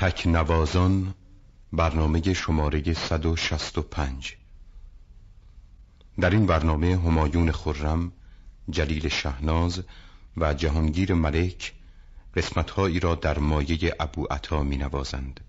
تکنوازان برنامه شماره 165 در این برنامه همایون خرم، جلیل شهناز و جهانگیر ملک قسمتهایی را در مایه ابو عطا می نوازند.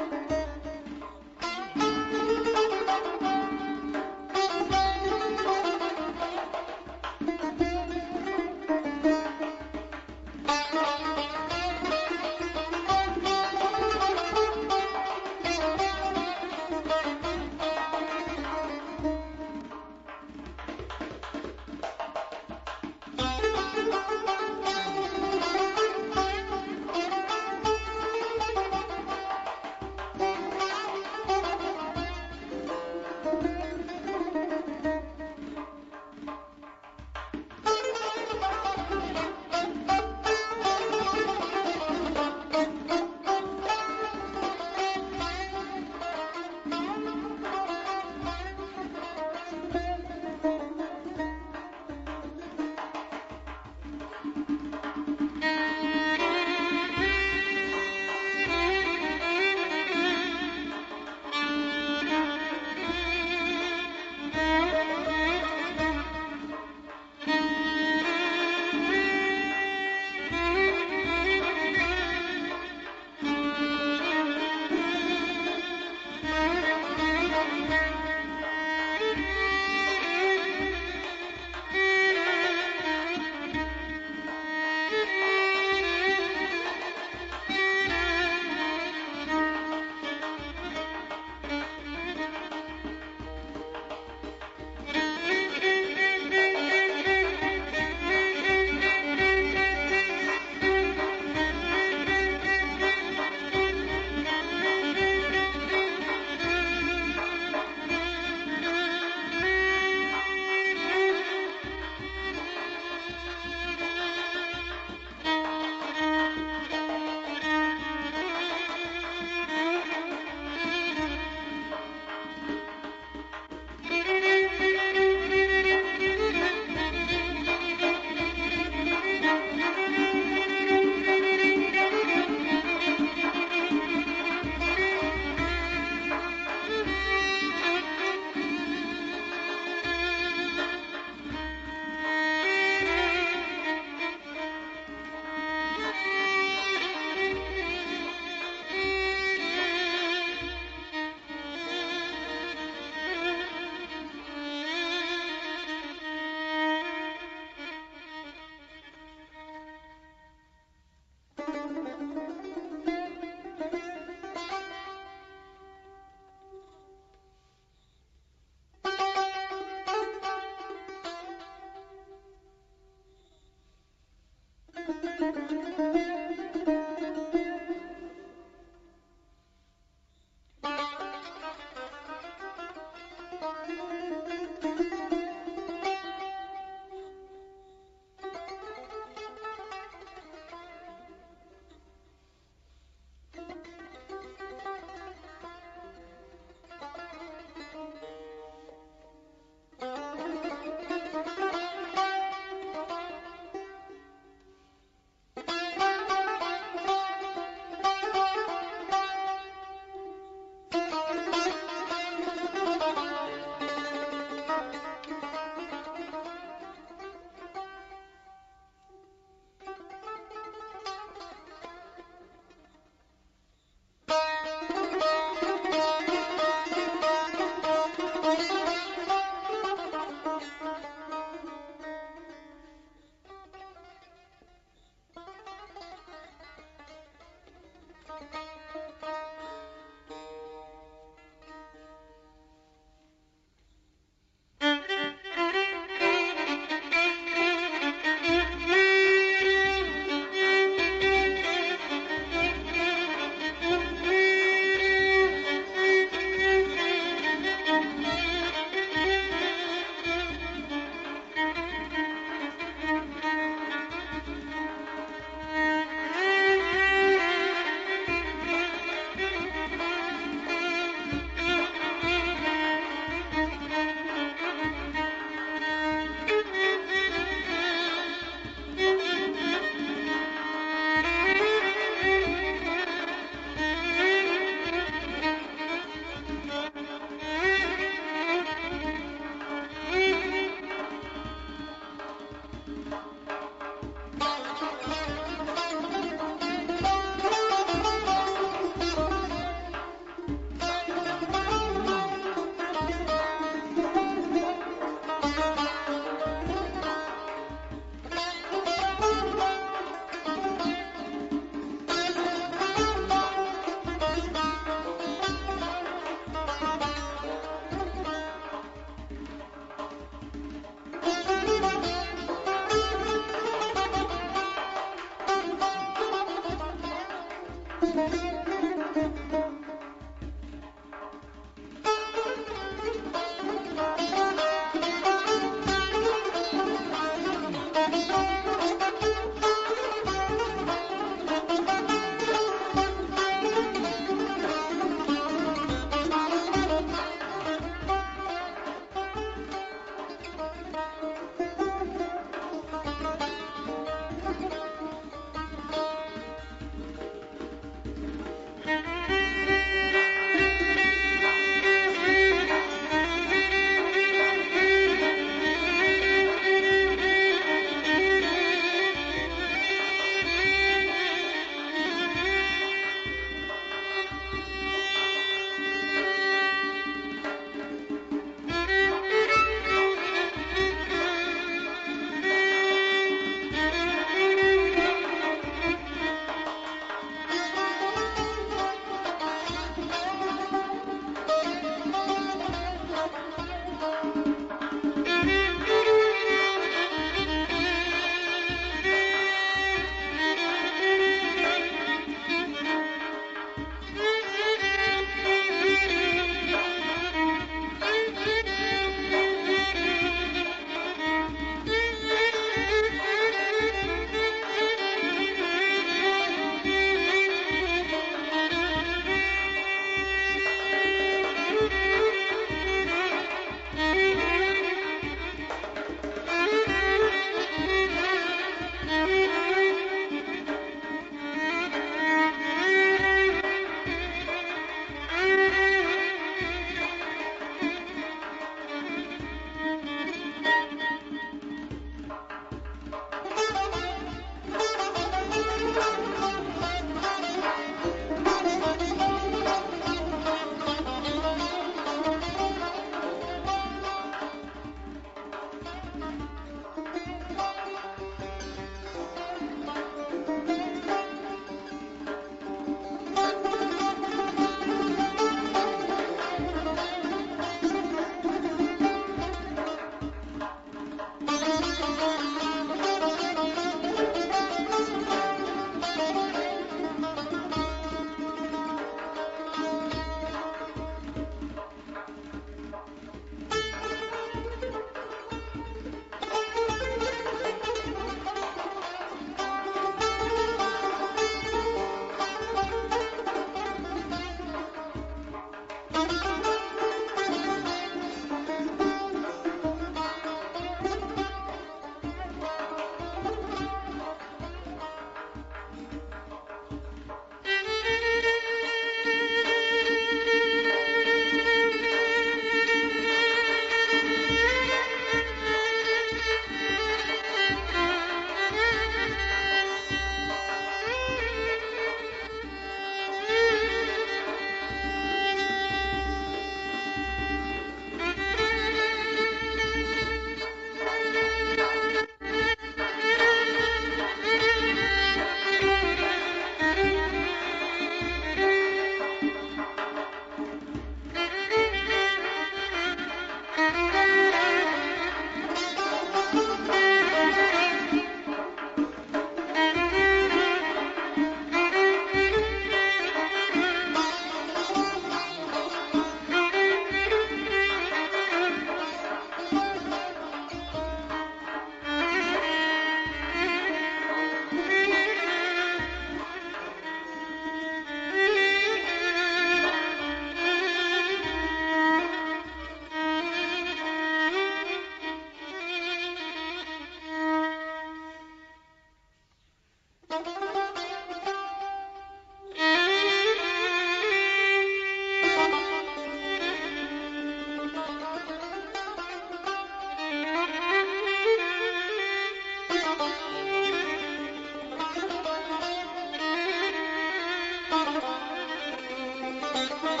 Thank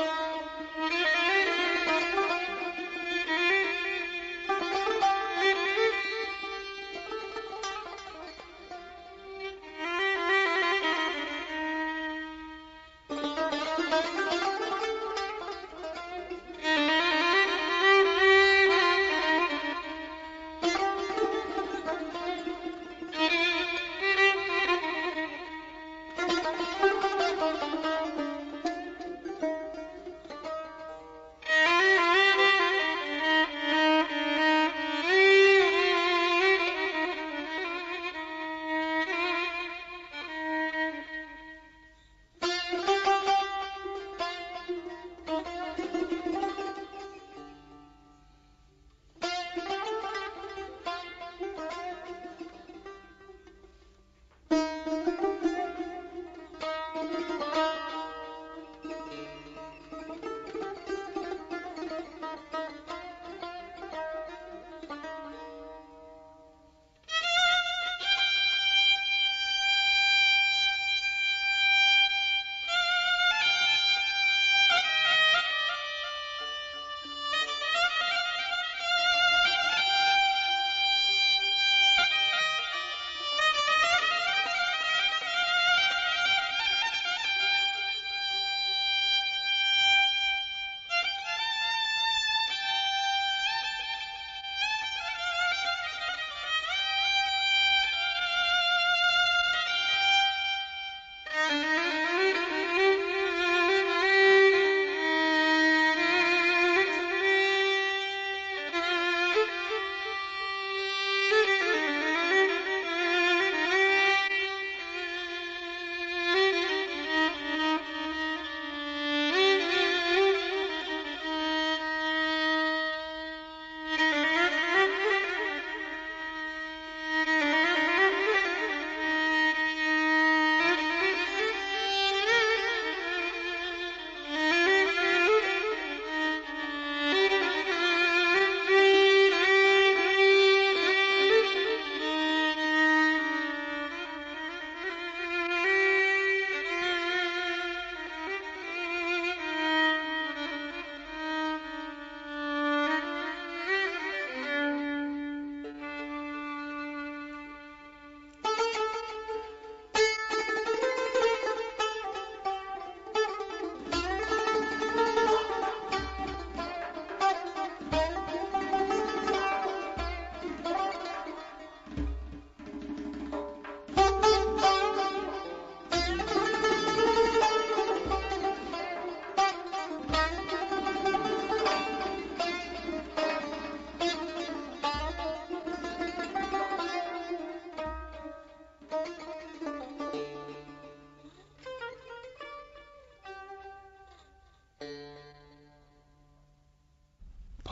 you. Thank you.